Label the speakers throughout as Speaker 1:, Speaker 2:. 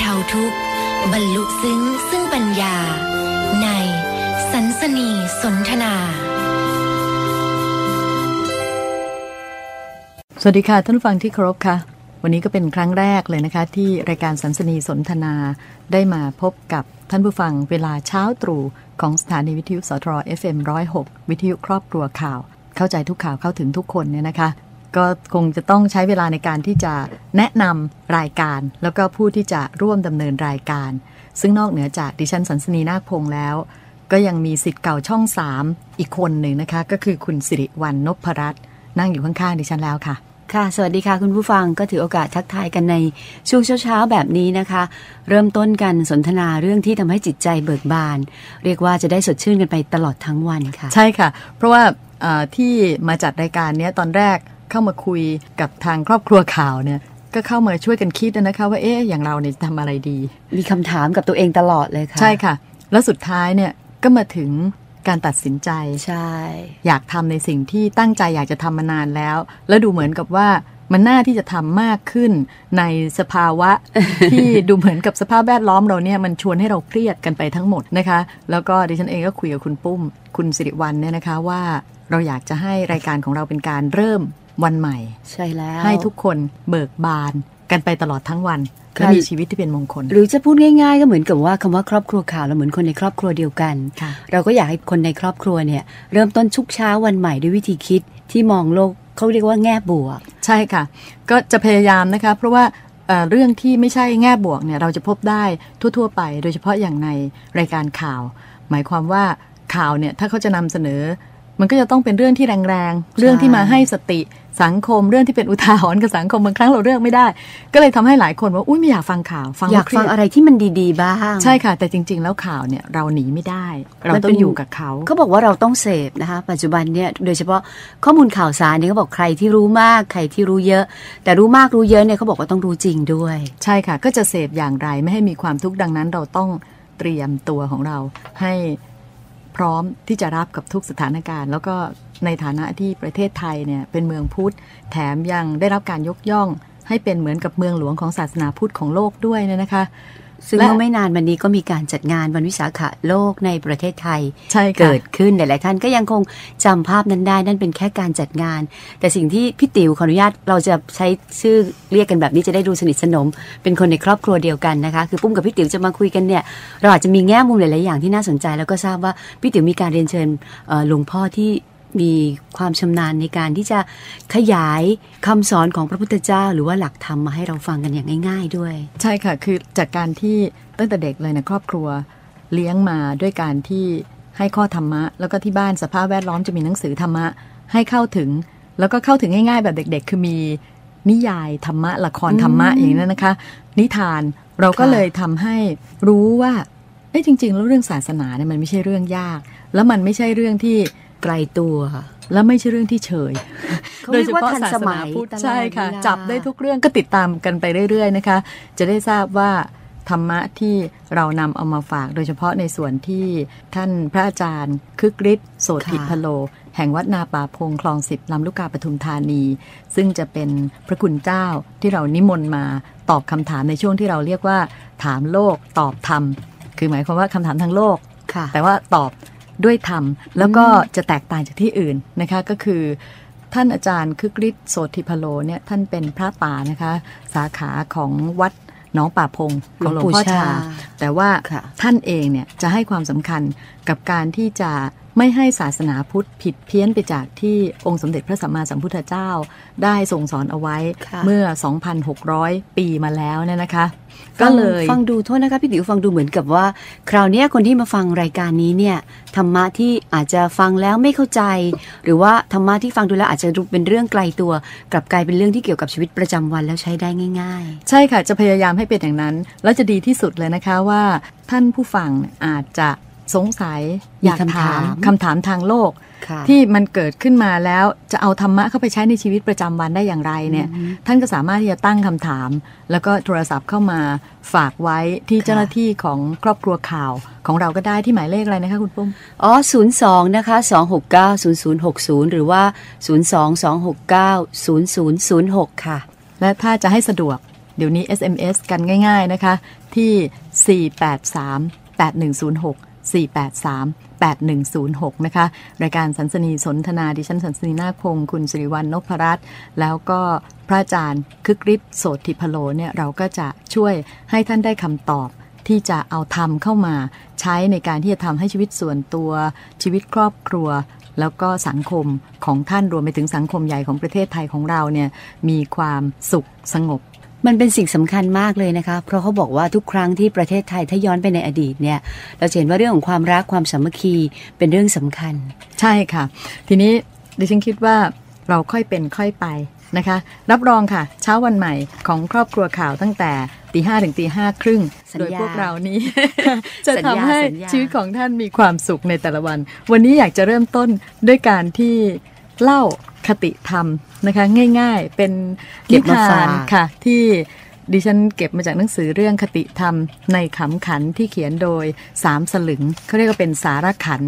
Speaker 1: เทาทุกข์ บรรลุซึ้งซึ่งปัญญา ในสันสนีสนทนา
Speaker 2: สวัสดีค่ะ ท่านผู้ฟังที่เคารพค่ะ วันนี้ก็เป็นครั้งแรกเลยนะคะ ที่รายการสันสนีสนทนาได้มาพบกับท่านผู้ฟังเวลาเช้าตรู่ของสถานีวิทยุสทร FM106 วิทยุครอบครัวข่าว เข้าใจทุกข่าวเข้าถึงทุกคนเนี่ยนะคะ ก็คงจะต้องใช้เวลาในการที่จะแนะนำรายการ แล้วก็ผู้ที่จะร่วมดำเนินรายการ ซึ่งนอกเหนือจากดิฉันสันสนีนาคพงษ์แล้ว ก็ยังมีสิทธิ์เก่าช่อง3อีกคนหนึ่งนะคะ ก็คือคุณสิริวัลนพรัตน์นั่งอยู่ข้างๆดิฉันแล้วค่ะ
Speaker 3: ค่ะ สวัสดีค่ะคุณผู้ฟังก็ถือโอกาสทักทายกันในช่วงเช้าๆแบบนี้นะคะ เริ่มต้นกันสนทนาเรื่องที่ทำให้จิตใจเบิกบาน เรียกว่าจะได้สดชื่นกันไปตลอดทั้งวันค่ะ
Speaker 2: ใช่ค่ะ เพราะว่าเอ่อที่มาจัดรายการเนี้ยตอนแรก เข้ามาคุยกับทางครอบครัวข่าวเนี่ยก็เข้ามาช่วยกันคิดนะคะว่าเอ๊ะอย่างเราเนี่ยจะทำอะไรดี
Speaker 3: มีคำถามกับตัวเองตลอดเลยค่ะ
Speaker 2: ใช่ค่ะ แล้วสุดท้ายเนี่ยก็มาถึงการตัดสินใจ
Speaker 3: ใช่
Speaker 2: อยากทำในสิ่งที่ตั้งใจอยากจะทำมานานแล้ว แล้วดูเหมือนกับว่ามันน่าที่จะทำมากขึ้นในสภาวะที่ดูเหมือนกับสภาพแวดล้อมเราเนี่ยมันชวนให้เราเครียดกันไปทั้งหมดนะคะ แล้วก็ดิฉันเองก็คุยกับคุณปุ้ม คุณสิริวัลเนี่ยนะคะว่าเราอยากจะให้รายการของเราเป็นการเริ่ม วันใหม่
Speaker 3: ใช่แล้ว
Speaker 2: ให้ทุกคนเบิกบานกันไปตลอดทั้งวัน
Speaker 3: ค่ะ
Speaker 2: และมีชีวิตที่เป็นมงคล
Speaker 3: หรือจะพูดง่ายๆ ก็เหมือนกับว่าคำว่าครอบครัวข่าวเราเหมือนคนในครอบครัวเดียวกัน
Speaker 2: ค่ะ
Speaker 3: เราก็อยากให้คนในครอบครัวเนี่ย เริ่มต้นทุกเช้าวันใหม่ด้วยวิธีคิดที่มองโลกเขาเรียกว่าแง่บวก
Speaker 2: ใช่ค่ะ ก็จะพยายามนะคะ เพราะว่าเอ่อเรื่องที่ไม่ใช่แง่บวกเนี่ยเราจะพบได้ทั่ว ๆ ไป โดยเฉพาะอย่างในรายการข่าว หมายความว่าข่าวเนี่ยถ้าเขาจะนำเสนอ มันก็จะต้องเป็นเรื่องที่แรงๆ เรื่องที่มาให้สติสังคม เรื่องที่เป็นอุทาหรณ์กับสังคมบางครั้งเราเลือกไม่ได้ ก็เลยทำให้หลายคนว่าอุ้ยไม่อยากฟังข่าวฟัง
Speaker 3: อยาก
Speaker 2: แล้วเครี
Speaker 3: ฟั
Speaker 2: ด
Speaker 3: งอะไรที่มันดีๆบ้าง
Speaker 2: ใช่ค่ะ แต่จริง ๆ แล้วข่าวเนี่ยเราหนีไม่ได้ เรา
Speaker 3: มัน
Speaker 2: ต้
Speaker 3: เป็
Speaker 2: อนงอยู่กับเขา
Speaker 3: เขาบอกว่าเราต้องเสพนะคะ ปัจจุบันเนี่ยโดยเฉพาะข้อมูลข่าวสารเนี่ยเขาบอกใครที่รู้มากใครที่รู้เยอะ แต่รู้มากรู้เยอะเนี่ยเขาบอกว่าต้องรู้จริงด้วย
Speaker 2: ใช่ค่ะ ก็จะเสพอย่างไรไม่ให้มีความทุกข์ดังนั้นเราต้องเตรียมตัวของเราให้ พร้อมที่จะรับกับทุกสถานการณ์ แล้วก็ในฐานะที่ประเทศไทยเนี่ยเป็นเมืองพุทธ แถมยังได้รับการยกย่อง ให้เป็นเหมือนกับเมืองหลวงของศาสนาพุทธของโลกด้วยเนี่ยนะคะ
Speaker 3: ซึ่ง
Speaker 2: และ
Speaker 3: เมื่อไม่นานวันนี้ก็มีการจัดงานวันวิสาขะโลกในประเทศไทย
Speaker 2: ใช่ค่ะ
Speaker 3: เกิดขึ้นหลาย ๆ ท่านก็ยังคงจำภาพนั้นได้นั่นเป็นแค่การจัดงาน แต่สิ่งที่พี่ติ๋วขออนุญาตเราจะใช้ชื่อเรียกกันแบบนี้จะได้ดูสนิทสนม เป็นคนในครอบครัวเดียวกันนะคะ คือปุ้มกับพี่ติ๋วจะมาคุยกันเนี่ยเราอาจจะมีแง่มุมหลาย ๆ อย่างที่น่าสนใจ แล้วก็ทราบว่าพี่ติ๋วมีการเรียนเชิญเอ่อหลวงพ่อที่ มีความชำนาญในการที่จะขยายคำสอนของพระพุทธเจ้า หรือว่าหลักธรรมมาให้เราฟังกันอย่างง่าย ๆ ด้วย
Speaker 2: ใช่ค่ะ คือจากการที่ตั้งแต่เด็กเลยในะครอบครัวเลี้ยงมาด้วยการที่ให้ข้อธรรมะ แล้วก็ที่บ้านสภาพแวดล้อมจะมีหนังสือธรรมะ ให้เข้าถึง แล้วก็เข้าถึงง่าย ๆ แบบเด็ก ๆ คือมีนิยายธรรมะละครธรรมะอย่างนั้นนะคะ นิทานเราก็เลยทำให้รู้ว่าเอ้จริง ๆ แล้วเรื่องศาสนาเนี่ยมันไม่ใช่เรื่องยาก แล้วมันไม่ใช่เรื่องที่
Speaker 3: ไกลตัว
Speaker 2: แล้วไม่ใช่เรื่องที่เฉย
Speaker 3: เขาเรียกว่าทันสมัย
Speaker 2: พุทธ
Speaker 3: ตลอด
Speaker 2: ใช่ค่ะ
Speaker 3: เวลา
Speaker 2: จับได้ทุกเรื่องก็ติดตามกันไปเรื่อยๆนะคะ จะได้ทราบว่าธรรมะที่เรานำเอามาฝาก โดยเฉพาะในส่วนที่ท่านพระอาจารย์ คึกฤทธิ์โสติพโล แห่งวัดนาป่าพงคลองสิบลำลูกกาปทุมธานี ซึ่งจะเป็นพระคุณเจ้าที่เรานิมนต์มาตอบคำถามในช่วงที่เราเรียกว่า ถามโลกตอบธรรม คือหมายความว่าคำถามทางโลก
Speaker 3: ค่ะ
Speaker 2: แต่ว่าตอบ ด้วยธรรม แล้วก็จะแตกต่างจากที่อื่นนะคะก็คือท่านอาจารย์คึกฤทธิ์โสธิพโลเนี่ยท่านเป็นพระป่านะคะ สาขาของวัดหน้องป่าพงของหลวงพ่อ
Speaker 3: หลวงปู่
Speaker 2: ชา
Speaker 3: ชา
Speaker 2: แต่ว่า
Speaker 3: ค่ะ
Speaker 2: ท่านเองเนี่ยจะให้ความสำคัญกับการที่จะ ไม่ให้ศาสนาพุทธผิดเพี้ยนไปจากที่องค์สมเด็จพระสัมมาสัมพุทธเจ้าได้ทรงสอนเอาไว้
Speaker 3: ค่ะ
Speaker 2: เมื่อ 2,600 ปีมาแล้วเนี่ยนะคะ ก็เลย
Speaker 3: ฟังฟังดูโทษนะคะพี่ติ๋วฟังดูเหมือนกับว่า คราวเนี้ยคนที่มาฟังรายการนี้เนี่ยธรรมะที่อาจจะฟังแล้วไม่เข้าใจ หรือว่าธรรมะที่ฟังดูแล้วอาจจะดูเป็นเรื่องไกลตัว กลับกลายเป็นเรื่องที่เกี่ยวกับชีวิตประจำวันแล้วใช้ได้ง่าย
Speaker 2: ใช่ค่ะจะพยายามให้เป็นอย่างนั้น แล้วจะดีที่สุดเลยนะคะว่าท่านผู้ฟังอาจจะ สงสัย
Speaker 3: มี
Speaker 2: อยาก
Speaker 3: คำ
Speaker 2: ถา
Speaker 3: ถามม
Speaker 2: คำถามทางโลก
Speaker 3: ๆค่ะ
Speaker 2: ที่มันเกิดขึ้นมาแล้วจะเอาธรรมะเข้าไปใช้ในชีวิตประจำวันได้อย่างไรเนี่ย ท่านก็สามารถที่จะตั้งคำถาม แล้วก็โทรศัพท์เข้ามาฝากไว้ที่
Speaker 3: ค่ะ
Speaker 2: เจ้าหน้าที่ของครอบครัวข่าวของเราก็ได้ที่หมายเลขอะไรนะคะคุณปุ้ม
Speaker 3: อ๋อ 02 นะคะ 269 0060 หรือว่า 02 269 0006 ค่ะ
Speaker 2: และถ้าจะให้สะดวกเดี๋ยวนี้ SMS กันง่าย ๆนะคะ ที่ 483 8106 483 8106 นะคะ รายการสันสนีสนทนา ดิฉันสันสนีนาคพงคุณสิริวัลนพรัตน์แล้วก็พระอาจารย์คึกฤทธิ์โสติพโลเนี่ยเราก็จะช่วยให้ท่านได้คำตอบที่จะเอาธรรมเข้ามาใช้ในการที่จะทำให้ชีวิตส่วนตัวชีวิตครอบครัว แล้วก็สังคมของท่านรวมไปถึงสังคมใหญ่ของประเทศไทยของเราเนี่ยมีความสุขสงบ
Speaker 3: มันเป็นสิ่งสำคัญมากเลยนะคะ เพราะเขาบอกว่าทุกครั้งที่ประเทศไทยถ้าย้อนไปในอดีตเนี่ย เราจะเห็นว่าเรื่องของความรักความสามัคคีเป็นเรื่องสำคัญ
Speaker 2: ใช่ค่ะ ทีนี้ดิฉันคิดว่าเราค่อยเป็นค่อยไปนะคะ รับรองค่ะ เช้าวันใหม่ของครอบครัวข่าวตั้งแต่ตีห้าถึงตีห้าครึ่ง
Speaker 3: สัญญา
Speaker 2: โดยพวกเรานี้ จะ
Speaker 3: สัญญา
Speaker 2: ทำให้
Speaker 3: สัญญา
Speaker 2: ชีวิตของท่านมีความสุขในแต่ละวัน วันนี้อยากจะเริ่มต้นด้วยการที่เล่าคติธรรม นะคะง่ายๆเป็น
Speaker 3: เก็
Speaker 2: นิ
Speaker 3: บมา
Speaker 2: ทา
Speaker 3: ฝานก
Speaker 2: ค่ะที่ดิฉันเก็บมาจากหนังสือเรื่องคติธรรมในขำขันที่เขียนโดยสามสลึงเขาเรียกว่าเป็นสารขัน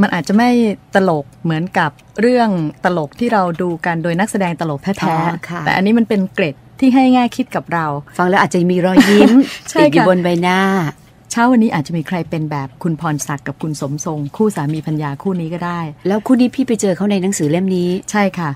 Speaker 2: มันอาจจะไม่ตลกเหมือนกับเรื่องตลกที่เราดูกันโดยนักแสดงตลก
Speaker 3: อ๋
Speaker 2: แท้
Speaker 3: อค่ะ
Speaker 2: ๆแต่อันนี้มันเป็นเกร็ดที่ให้แง่คิดกับเรา
Speaker 3: ฟังแล้วอาจจะมีรอยยิ้ม
Speaker 2: ใช่
Speaker 3: ติดอยู่
Speaker 2: ค่ะ
Speaker 3: บนใบหน้า
Speaker 2: เช้าวันนี้อาจจะมีใครเป็นแบบคุณพรศักดิ์กับคุณสมทรง คู่สามีพัญญาคู่นี้ก็ได้
Speaker 3: แล้วคู่นี้พี่ไปเจอเขาในหนังสือเล่มนี้
Speaker 2: ใช่ค่ะ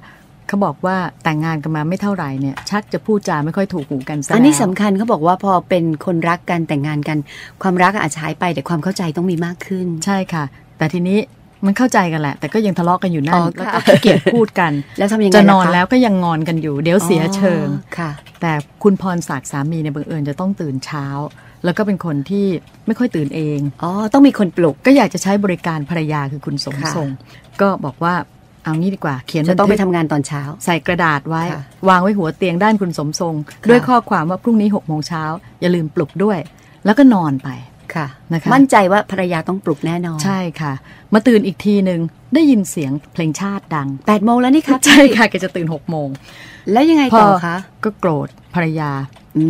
Speaker 2: เขาบอกว่าแต่งงานกันมาไม่เท่าไหร่เนี่ยชักจะพูดจาไม่ค่อยถูกหูกันซะ
Speaker 3: อันนี้
Speaker 2: แล้ว
Speaker 3: สำคัญเขาบอกว่าพอเป็นคนรักกันแต่งงานกัน ความรักอาจจะหายไปแต่ความเข้าใจต้องมีมากขึ้น
Speaker 2: ใช่ค่ะ แต่ทีนี้มันเข้าใจกันแหละ แต่ก็ยังทะเลาะกันอยู่นั่
Speaker 3: อ๋
Speaker 2: น
Speaker 3: อ
Speaker 2: แล้ว
Speaker 3: ค่ะ
Speaker 2: ก็ขี้เกียจพูดกัน
Speaker 3: แล้วทำยังไง
Speaker 2: จะน
Speaker 3: ล่
Speaker 2: อน
Speaker 3: ค
Speaker 2: แล้วก็ยังงอนกันอยู่ เดี๋ยวเสียเชิง
Speaker 3: อ๋อค่ะ
Speaker 2: แต่คุณพรศักดิ์สามีเนี่ยบังเอิญจะต้องตื่นเช้า แล้วก็เป็นคนที่ไม่ค่อยตื่นเอง
Speaker 3: อ๋อต้องมีคนปลุก
Speaker 2: ก็อยากจะใช้บริการภรรยาคือคุณสม
Speaker 3: ค่ะ
Speaker 2: ทรงก็บอกว่า เอางี้ดีกว่าเขียน
Speaker 3: จะต้องไป
Speaker 2: บันทึก
Speaker 3: ทำงานตอนเช้า
Speaker 2: ใส่กระดาษไว้
Speaker 3: ค่ะ
Speaker 2: วางไว้หัวเตียงด้านคุณสมทรง
Speaker 3: ค่ะ
Speaker 2: ด้วยข้อความว่าพรุ่งนี้หกโมงเช้าอย่าลืมปลุกด้วย แล้วก็นอนไป
Speaker 3: ค่ะ
Speaker 2: นะคะ
Speaker 3: มั่นใจว่าภรรยาต้องปลุกแน่นอน
Speaker 2: ใช่ค่ะ มาตื่นอีกทีหนึ่งได้ยินเสียงเพลงชาติดัง
Speaker 3: แปดโมงแล้วนี่ครับ
Speaker 2: ใช่ค่ะแกจะตื่นหกโมง
Speaker 3: แล้วยังไงต่อคะ
Speaker 2: ก็โกรธภรรยา
Speaker 3: อื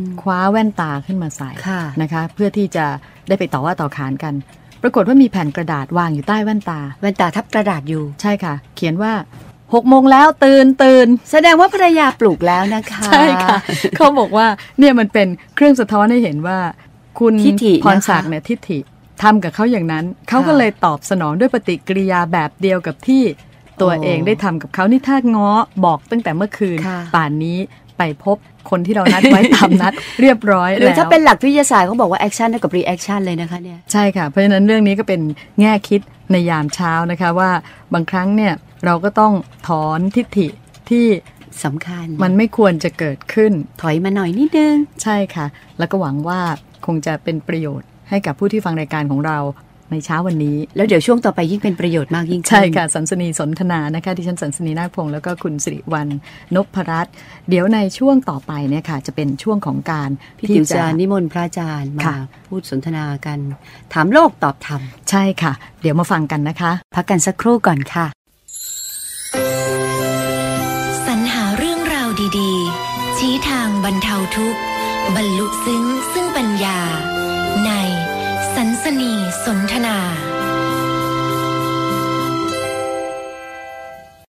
Speaker 3: ม
Speaker 2: คว้าแว่นตาขึ้นมาใส่
Speaker 3: ค่ะ
Speaker 2: นะคะ เพื่อที่จะได้ไปต่อว่าต่อขานกัน ปรากฏว่ามีแผ่นกระดาษวางอยู่ใต้แว่นตา
Speaker 3: แว่นตาทับกระดาษอยู่
Speaker 2: ใช่ค่ะ เขียนว่าหกโมงแล้วตื่นตื่น
Speaker 3: แสดงว่าภรรยาปลุกแล้วนะคะ
Speaker 2: ใช่ค่ะ เขาบอกว่าเนี่ยมันเป็นเครื่องสะท้อนให้เห็นว่า คุณ
Speaker 3: ทิฐิ
Speaker 2: พรศัก
Speaker 3: นะคะ
Speaker 2: ดิ์เนี่ยทิฐิทำกับเขาอย่างนั้น เขาก็
Speaker 3: ค่ะ
Speaker 2: เลยตอบสนองด้วยปฏิกิริยาแบบเดียวกับที่ตัว
Speaker 3: โอ้
Speaker 2: เองได้ทำกับเขานี่ถ้าง้อบอกตั้งแต่เมื่อคืน
Speaker 3: ค่ะ
Speaker 2: ป่านนี้ ไปพบคนที่เรานัดไว้ตามนัดเรียบร้อย
Speaker 3: หรือ
Speaker 2: แล้ว
Speaker 3: ถ้าเป็นหลักวิทยาศาสตร์เขาบอกว่า action เท่ากับ reaction เลยนะคะเนี่ย
Speaker 2: ใช่ค่ะ เพราะฉะนั้นเรื่องนี้ก็เป็นแง่คิดในยามเช้านะคะว่าบางครั้งเนี่ยเราก็ต้องถอนทิฐิที่
Speaker 3: สำคัญ
Speaker 2: มันไม่ควรจะเกิดขึ้น
Speaker 3: ถอยมาหน่อยนิดนึง
Speaker 2: ใช่ค่ะ แล้วก็หวังว่าคงจะเป็นประโยชน์ให้กับผู้ที่ฟังรายการของเรา ในเช้าวันนี้
Speaker 3: แล้วเดี๋ยวช่วงต่อไปยิ่งเป็นประโยชน์มากยิ่งขึ้น
Speaker 2: ใช่ค่ะสันสนีสนทนานะคะที่ฉันสันสนีนาคพงศ์แล้วก็คุณสิริวัลนพรัตน์เดี๋ยวในช่วงต่อไปเนี่ยค่ะ จะเป็นช่วงของการ
Speaker 3: พี่ติ๋วจะนิมนต์พระอาจารย์มา
Speaker 2: ค่ะ
Speaker 3: พูดสนทนากัน ถามโลกตอบธรรม
Speaker 2: ใช่ค่ะ เดี๋ยวมาฟังกันนะคะ
Speaker 3: พักกันสักครู่ก่อนค่ะ
Speaker 1: สรรหาเรื่องราวดี ๆ ชี้ทางบรรเทาทุกข์บรรลุซึ้งซึ่งปัญญาในสันสนีส นทนา